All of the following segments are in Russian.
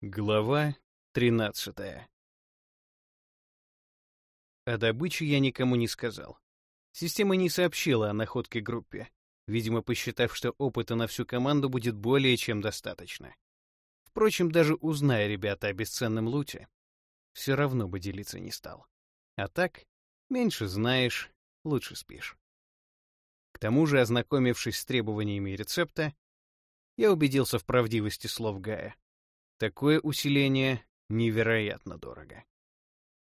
Глава тринадцатая О добыче я никому не сказал. Система не сообщила о находке группе, видимо, посчитав, что опыта на всю команду будет более чем достаточно. Впрочем, даже узная ребята о бесценном луте, все равно бы делиться не стал. А так, меньше знаешь, лучше спишь. К тому же, ознакомившись с требованиями рецепта, я убедился в правдивости слов Гая. Такое усиление невероятно дорого.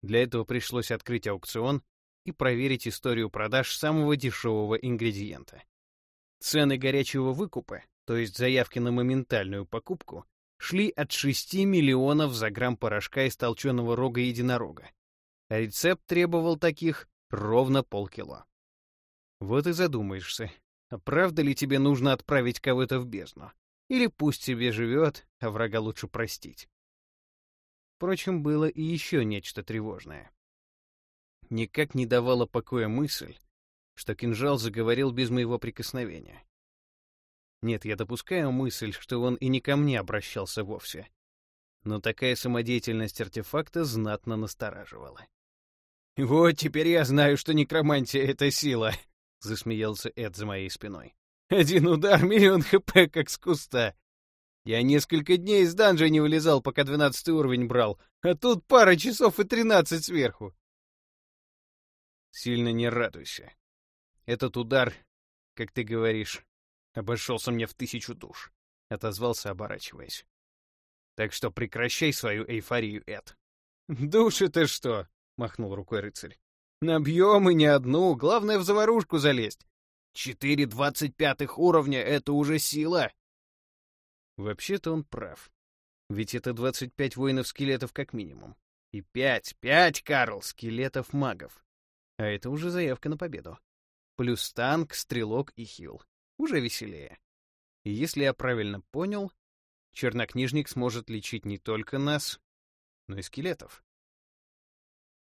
Для этого пришлось открыть аукцион и проверить историю продаж самого дешевого ингредиента. Цены горячего выкупа, то есть заявки на моментальную покупку, шли от 6 миллионов за грамм порошка из толченого рога единорога. А рецепт требовал таких ровно полкило. Вот и задумаешься, а правда ли тебе нужно отправить кого-то в бездну? Или пусть себе живет, а врага лучше простить. Впрочем, было и еще нечто тревожное. Никак не давала покоя мысль, что кинжал заговорил без моего прикосновения. Нет, я допускаю мысль, что он и не ко мне обращался вовсе. Но такая самодеятельность артефакта знатно настораживала. «Вот теперь я знаю, что некромантия — это сила!» — засмеялся Эд за моей спиной. Один удар, миллион хп, как с куста. Я несколько дней из данжа не вылезал, пока двенадцатый уровень брал, а тут пара часов и тринадцать сверху. Сильно не радуйся. Этот удар, как ты говоришь, обошелся мне в тысячу душ, — отозвался, оборачиваясь. Так что прекращай свою эйфорию, Эд. «Души-то что?» — махнул рукой рыцарь. «Набьем и не одну, главное в заварушку залезть. Четыре двадцать пятых уровня — это уже сила. Вообще-то он прав. Ведь это двадцать пять воинов-скелетов как минимум. И пять, пять, Карл, скелетов-магов. А это уже заявка на победу. Плюс танк, стрелок и хил. Уже веселее. И если я правильно понял, чернокнижник сможет лечить не только нас, но и скелетов.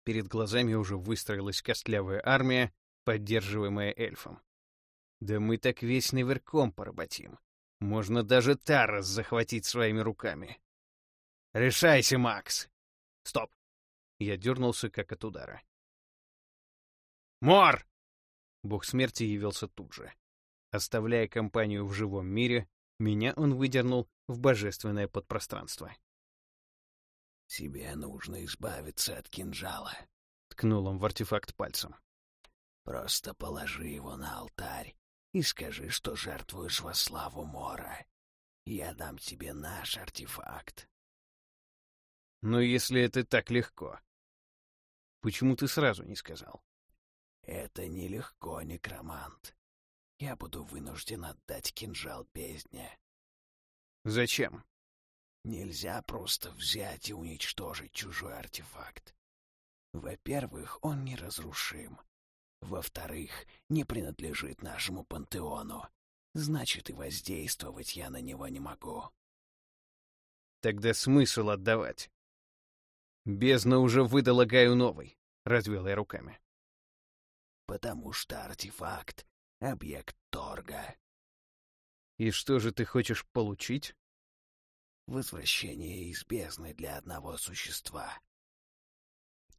Перед глазами уже выстроилась костлявая армия, поддерживаемая эльфом. Да мы так весь наверхом поработим. Можно даже Тарас захватить своими руками. Решайся, Макс! Стоп! Я дернулся, как от удара. Мор! Бог смерти явился тут же. Оставляя компанию в живом мире, меня он выдернул в божественное подпространство. «Тебе нужно избавиться от кинжала», — ткнул он в артефакт пальцем. «Просто положи его на алтарь и скажи, что жертвуешь во славу Мора. Я дам тебе наш артефакт. Но если это так легко, почему ты сразу не сказал? Это нелегко, некромант. Я буду вынужден отдать кинжал бездне. Зачем? Нельзя просто взять и уничтожить чужой артефакт. Во-первых, он неразрушим. Во-вторых, не принадлежит нашему пантеону. Значит, и воздействовать я на него не могу. Тогда смысл отдавать? Бездна уже выдала Гаю новый, — развел я руками. Потому что артефакт — объект торга. И что же ты хочешь получить? Возвращение из бездны для одного существа.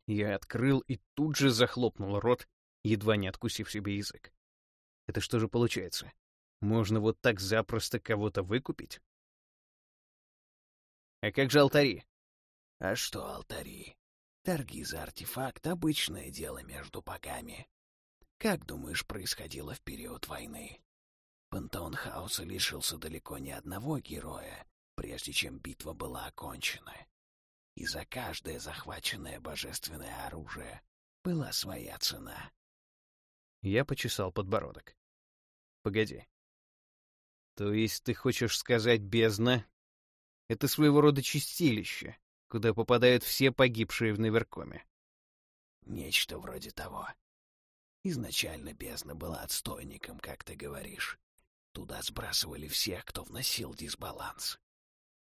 Я открыл и тут же захлопнул рот, едва не откусив себе язык. Это что же получается? Можно вот так запросто кого-то выкупить? А как же алтари? А что алтари? Торги за артефакт — обычное дело между богами. Как, думаешь, происходило в период войны? Пантеон Хаоса лишился далеко не одного героя, прежде чем битва была окончена. И за каждое захваченное божественное оружие была своя цена. Я почесал подбородок. Погоди. То есть ты хочешь сказать бездна? Это своего рода чистилище, куда попадают все погибшие в Наверкоме. Нечто вроде того. Изначально бездна была отстойником, как ты говоришь. Туда сбрасывали всех, кто вносил дисбаланс.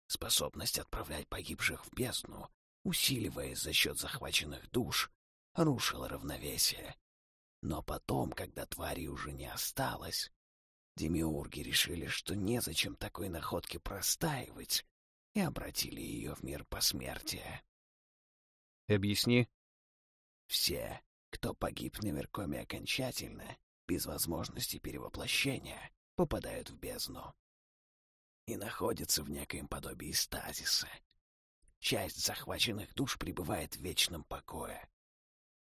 Способность отправлять погибших в бездну, усиливаясь за счет захваченных душ, рушила равновесие но потом, когда твари уже не осталось, демиурги решили, что незачем такой находке простаивать, и обратили ее в мир посмертия. Объясни. Все, кто погиб на Веркоме окончательно, без возможности перевоплощения, попадают в бездну и находятся в некоем подобии стазиса. Часть захваченных душ пребывает в вечном покое.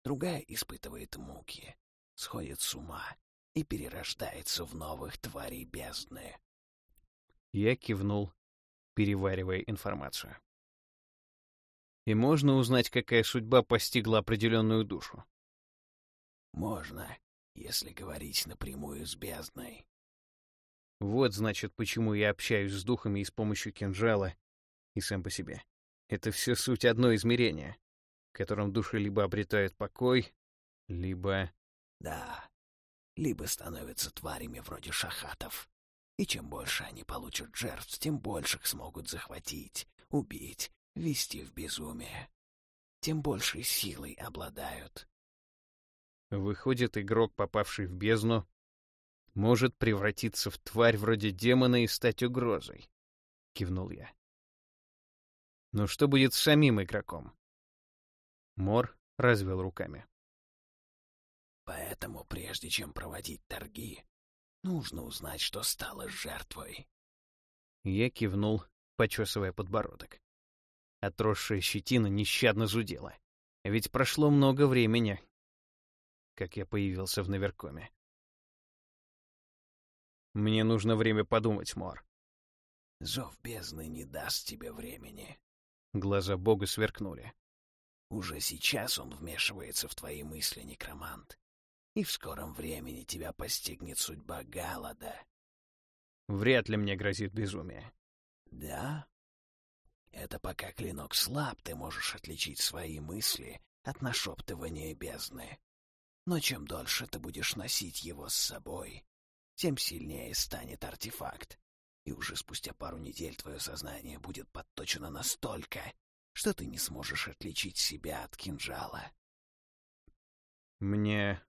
Другая испытывает муки, сходит с ума и перерождается в новых тварей бездны. Я кивнул, переваривая информацию. И можно узнать, какая судьба постигла определенную душу? Можно, если говорить напрямую с бездной. Вот, значит, почему я общаюсь с духами и с помощью кинжала, и сам по себе. Это все суть одно измерения, в котором души либо обретают покой, либо... Да, либо становятся тварями вроде шахатов. И чем больше они получат жертв, тем больше их смогут захватить, убить, ввести в безумие. Тем большей силой обладают. Выходит, игрок, попавший в бездну, может превратиться в тварь вроде демона и стать угрозой. Кивнул я. Но что будет с самим игроком? Мор развел руками. Поэтому, прежде чем проводить торги, нужно узнать, что стало жертвой. Я кивнул, почесывая подбородок. Отросшая щетина нещадно зудела. Ведь прошло много времени, как я появился в Наверкоме. Мне нужно время подумать, Мор. Зов бездны не даст тебе времени. Глаза Бога сверкнули. Уже сейчас он вмешивается в твои мысли, некромант. И в скором времени тебя постигнет судьба Галада. Вряд ли мне грозит безумие. Да? Это пока клинок слаб, ты можешь отличить свои мысли от нашептывания бездны. Но чем дольше ты будешь носить его с собой, тем сильнее станет артефакт. И уже спустя пару недель твое сознание будет подточено настолько, что ты не сможешь отличить себя от кинжала. Мне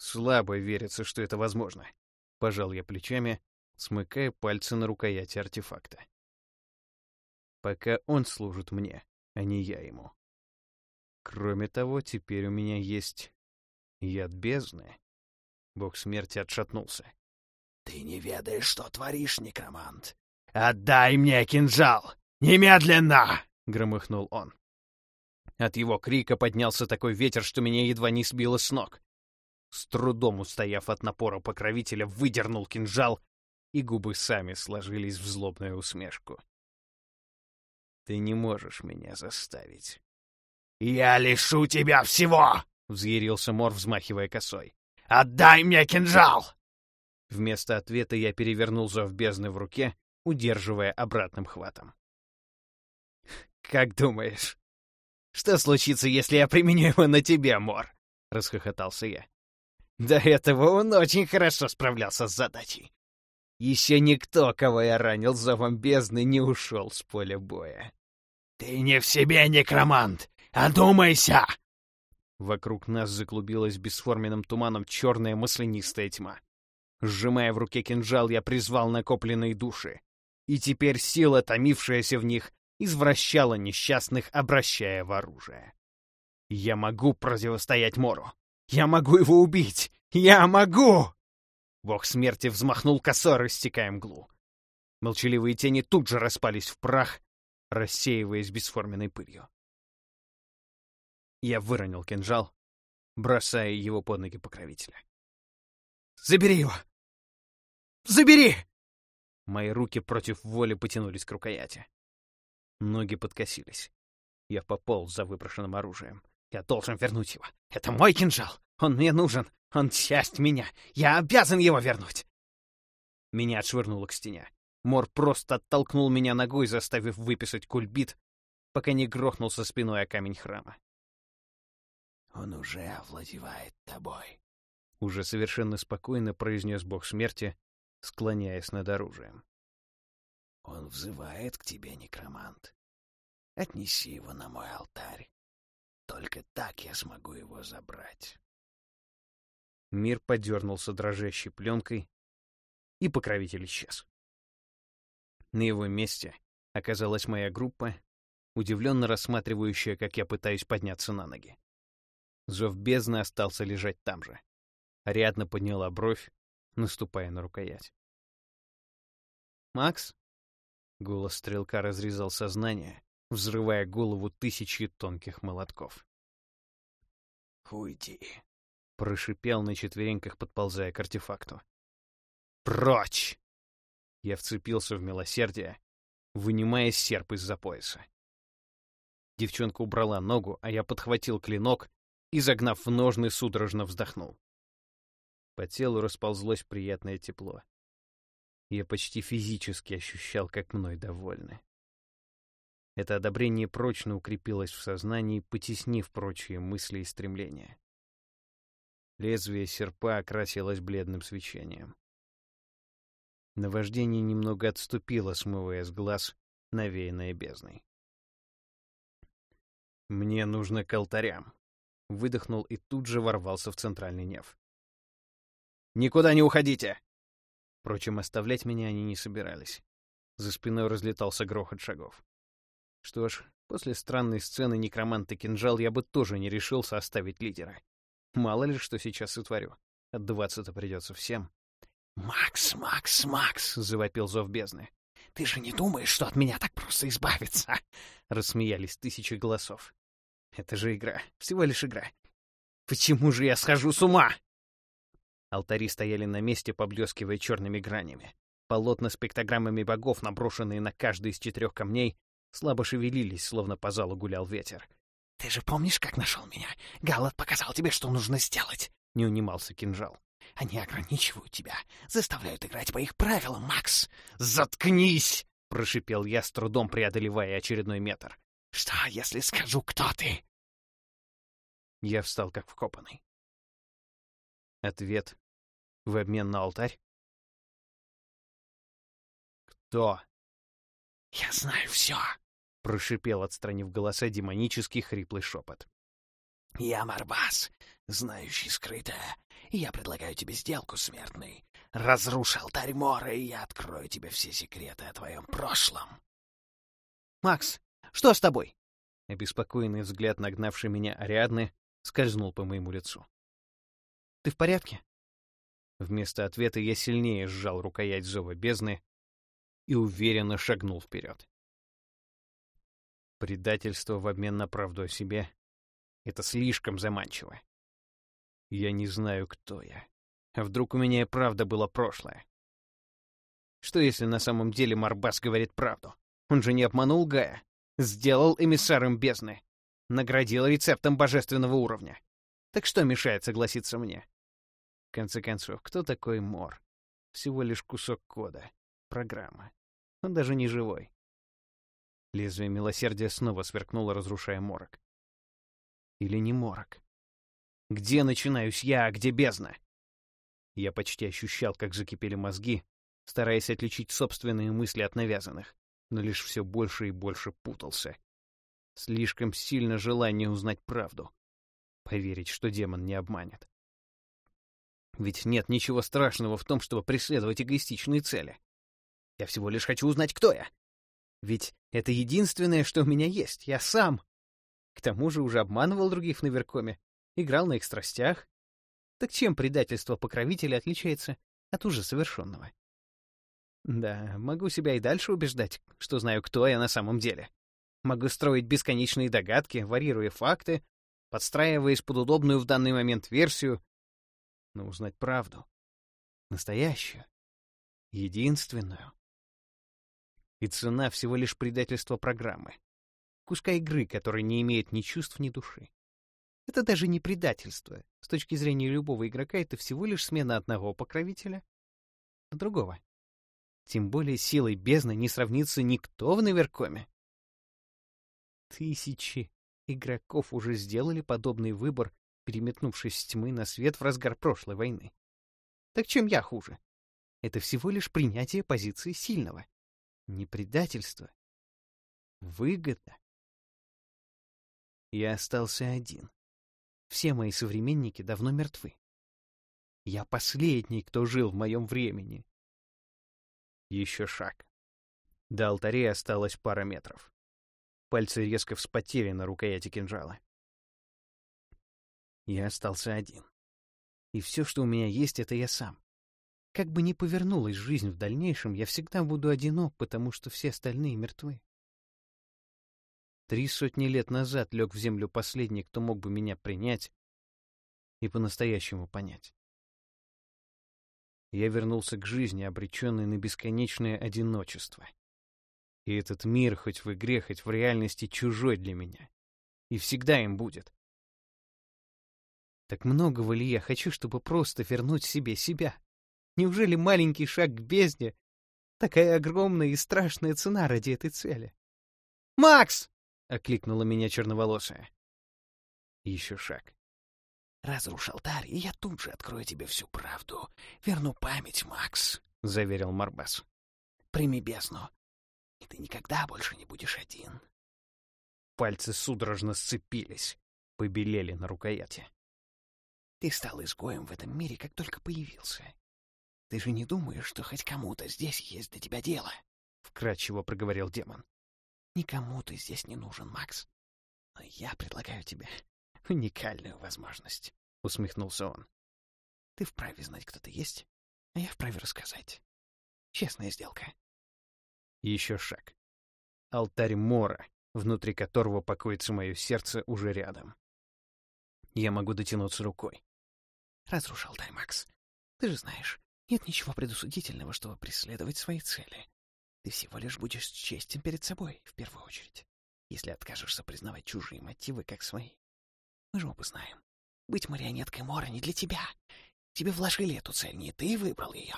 слабо верится, что это возможно. Пожал я плечами, смыкая пальцы на рукояти артефакта. Пока он служит мне, а не я ему. Кроме того, теперь у меня есть яд бездны, Бог смерти отшатнулся. «Ты не ведаешь, что творишь, некромант! Отдай мне кинжал! Немедленно!» — громыхнул он. От его крика поднялся такой ветер, что меня едва не сбило с ног. С трудом устояв от напора покровителя, выдернул кинжал, и губы сами сложились в злобную усмешку. «Ты не можешь меня заставить». «Я лишу тебя всего!» — взъярился Мор, взмахивая косой. Отдай мне кинжал!» Вместо ответа я перевернул зов бездны в руке, удерживая обратным хватом. «Как думаешь, что случится, если я применю его на тебя, Мор?» — расхохотался я. До этого он очень хорошо справлялся с задачей. Еще никто, кого я ранил зовом бездны, не ушел с поля боя. «Ты не в себе, некромант! Одумайся!» Вокруг нас заклубилась бесформенным туманом черная маслянистая тьма. Сжимая в руке кинжал, я призвал накопленные души. И теперь сила, томившаяся в них, извращала несчастных, обращая в оружие. Я могу противостоять Мору. Я могу его убить. Я могу! Бог смерти взмахнул косой, растекая мглу. Молчаливые тени тут же распались в прах, рассеиваясь бесформенной пылью. Я выронил кинжал, бросая его под ноги покровителя. «Забери его! Забери!» Мои руки против воли потянулись к рукояти. Ноги подкосились. Я пополз за выброшенным оружием. Я должен вернуть его. Это мой кинжал. Он мне нужен. Он часть меня. Я обязан его вернуть. Меня отшвырнуло к стене. Мор просто оттолкнул меня ногой, заставив выписать кульбит, пока не грохнулся спиной о камень храма. Он уже овладевает тобой. Уже совершенно спокойно произнес бог смерти, склоняясь над оружием. Он взывает к тебе, некромант. Отнеси его на мой алтарь. Только так я смогу его забрать. Мир подернулся дрожащей пленкой, и покровитель исчез. На его месте оказалась моя группа, удивленно рассматривающая, как я пытаюсь подняться на ноги. Зов бездны остался лежать там же. Ариадна подняла бровь, наступая на рукоять. «Макс?» Голос стрелка разрезал сознание, взрывая голову тысячи тонких молотков. «Уйди!» — прошипел на четвереньках, подползая к артефакту. «Прочь!» Я вцепился в милосердие, вынимая серп из-за пояса. Девчонка убрала ногу, а я подхватил клинок и, загнав в ножны, судорожно вздохнул. По телу расползлось приятное тепло. Я почти физически ощущал, как мной довольны. Это одобрение прочно укрепилось в сознании, потеснив прочие мысли и стремления. Лезвие серпа окрасилось бледным свечением. Наваждение немного отступило, смывая с глаз, навеянное бездной. «Мне нужно к алтарям», — выдохнул и тут же ворвался в центральный неф. «Никуда не уходите!» Впрочем, оставлять меня они не собирались. За спиной разлетался грохот шагов. Что ж, после странной сцены некроманта кинжал я бы тоже не решился оставить лидера. Мало ли, что сейчас сотворю. Отдуваться-то придется всем. «Макс, Макс, Макс!» — завопил зов бездны. «Ты же не думаешь, что от меня так просто избавиться?» Рассмеялись тысячи голосов. «Это же игра, всего лишь игра. Почему же я схожу с ума?» Алтари стояли на месте, поблескивая черными гранями. Полотна с пиктограммами богов, наброшенные на каждый из четырех камней, слабо шевелились, словно по залу гулял ветер. «Ты же помнишь, как нашел меня? Галат показал тебе, что нужно сделать!» — не унимался кинжал. «Они ограничивают тебя, заставляют играть по их правилам, Макс!» «Заткнись!» — прошипел я, с трудом преодолевая очередной метр. «Что, если скажу, кто ты?» Я встал как вкопанный. Ответ в обмен на алтарь? «Кто?» «Я знаю все!» — прошипел, отстранив голоса, демонический хриплый шепот. «Я Марбас, знающий скрытое, я предлагаю тебе сделку, смертный. Разрушь алтарь Мора, и я открою тебе все секреты о твоем прошлом». «Макс, что с тобой?» Обеспокоенный взгляд, нагнавший меня Ариадны, скользнул по моему лицу. «Ты в порядке?» Вместо ответа я сильнее сжал рукоять зова бездны и уверенно шагнул вперед. Предательство в обмен на правду о себе — это слишком заманчиво. Я не знаю, кто я. А вдруг у меня и правда было прошлое? Что если на самом деле Марбас говорит правду? Он же не обманул Гая. Сделал эмиссаром бездны. Наградил рецептом божественного уровня. Так что мешает согласиться мне? В конце концов, кто такой Мор? Всего лишь кусок кода. Программа. Он даже не живой. Лезвие милосердия снова сверкнуло, разрушая морок. Или не морок? Где начинаюсь я, а где бездна? Я почти ощущал, как закипели мозги, стараясь отличить собственные мысли от навязанных, но лишь все больше и больше путался. Слишком сильно желание узнать правду. Поверить, что демон не обманет. Ведь нет ничего страшного в том, чтобы преследовать эгоистичные цели. Я всего лишь хочу узнать, кто я. Ведь это единственное, что у меня есть. Я сам. К тому же уже обманывал других на Веркоме, играл на их страстях. Так чем предательство покровителя отличается от уже совершенного? Да, могу себя и дальше убеждать, что знаю, кто я на самом деле. Могу строить бесконечные догадки, варьируя факты, подстраиваясь под удобную в данный момент версию, но узнать правду, настоящую, единственную. И цена всего лишь предательство программы, куска игры, который не имеет ни чувств, ни души. Это даже не предательство. С точки зрения любого игрока это всего лишь смена одного покровителя на другого. Тем более силой бездны не сравнится никто в Наверкоме. Тысячи игроков уже сделали подобный выбор, переметнувшись с тьмы на свет в разгар прошлой войны. Так чем я хуже? Это всего лишь принятие позиции сильного. Не предательство. Выгода. Я остался один. Все мои современники давно мертвы. Я последний, кто жил в моем времени. Еще шаг. До алтаря осталось пара метров. Пальцы резко вспотели на рукояти кинжала. Я остался один. И все, что у меня есть, это я сам. Как бы ни повернулась жизнь в дальнейшем, я всегда буду одинок, потому что все остальные мертвы. Три сотни лет назад лег в землю последний, кто мог бы меня принять и по-настоящему понять. Я вернулся к жизни, обреченный на бесконечное одиночество. И этот мир, хоть в игре, хоть в реальности, чужой для меня. И всегда им будет. Так многого ли я хочу, чтобы просто вернуть себе себя? Неужели маленький шаг к бездне — такая огромная и страшная цена ради этой цели? «Макс!» — окликнула меня черноволосая. Еще шаг. «Разруш алтарь, и я тут же открою тебе всю правду. Верну память, Макс», — заверил Марбас. «Прими бездну, и ты никогда больше не будешь один». Пальцы судорожно сцепились, побелели на рукояти. Ты стал изгоем в этом мире, как только появился. Ты же не думаешь, что хоть кому-то здесь есть для тебя дело? — вкратчиво проговорил демон. Никому ты здесь не нужен, Макс. Но я предлагаю тебе уникальную возможность, — усмехнулся он. Ты вправе знать, кто ты есть, а я вправе рассказать. Честная сделка. Еще шаг. Алтарь Мора, внутри которого покоится мое сердце, уже рядом. Я могу дотянуться рукой. Разруш алтарь, Макс. Ты же знаешь, нет ничего предусудительного, чтобы преследовать свои цели. Ты всего лишь будешь честен перед собой, в первую очередь, если откажешься признавать чужие мотивы как свои. Мы же оба знаем, быть марионеткой Мора не для тебя. Тебе вложили эту цель, не ты выбрал ее.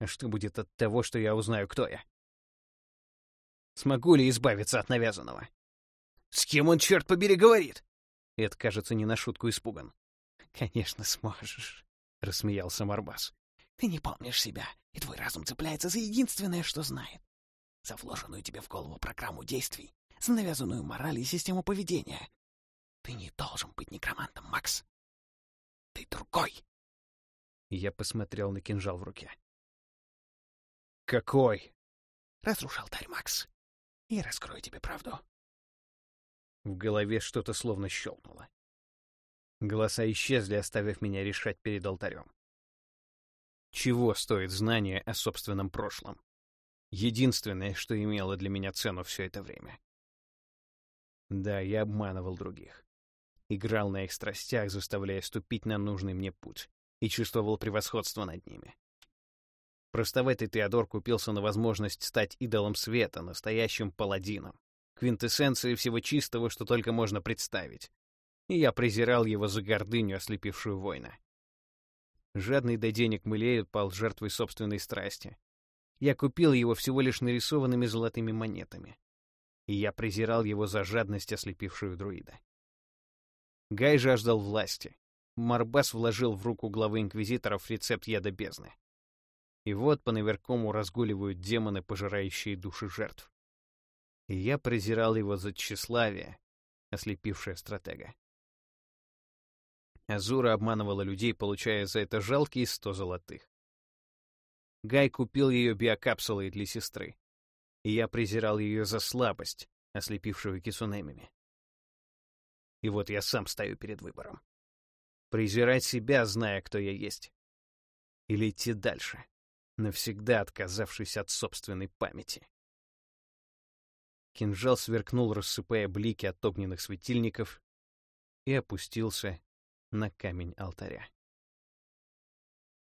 А что будет от того, что я узнаю, кто я? Смогу ли избавиться от навязанного? С кем он, черт побери, говорит? Эд, кажется, не на шутку испуган. «Конечно сможешь», — рассмеялся Марбас. «Ты не помнишь себя, и твой разум цепляется за единственное, что знает. За вложенную тебе в голову программу действий, за навязанную мораль и систему поведения. Ты не должен быть некромантом, Макс. Ты другой!» Я посмотрел на кинжал в руке. «Какой?» «Разрушал алтарь, Макс, и раскрою тебе правду». В голове что-то словно щелкнуло. Голоса исчезли, оставив меня решать перед алтарем. Чего стоит знание о собственном прошлом? Единственное, что имело для меня цену все это время. Да, я обманывал других. Играл на их страстях, заставляя ступить на нужный мне путь, и чувствовал превосходство над ними. Простоватый Теодор купился на возможность стать идолом света, настоящим паладином квинтэссенцией всего чистого, что только можно представить. И я презирал его за гордыню, ослепившую воина. Жадный до денег Мылеют пал жертвой собственной страсти. Я купил его всего лишь нарисованными золотыми монетами. И я презирал его за жадность, ослепившую друида. Гай жаждал власти. Марбас вложил в руку главы инквизиторов рецепт яда бездны. И вот по наверкому разгуливают демоны, пожирающие души жертв и я презирал его за тщеславие, ослепившее стратега. Азура обманывала людей, получая за это жалкие сто золотых. Гай купил ее биокапсулой для сестры, и я презирал ее за слабость, ослепившую кисунемими. И вот я сам стою перед выбором. Презирать себя, зная, кто я есть. Или идти дальше, навсегда отказавшись от собственной памяти. Кинжал сверкнул, рассыпая блики от огненных светильников, и опустился на камень алтаря.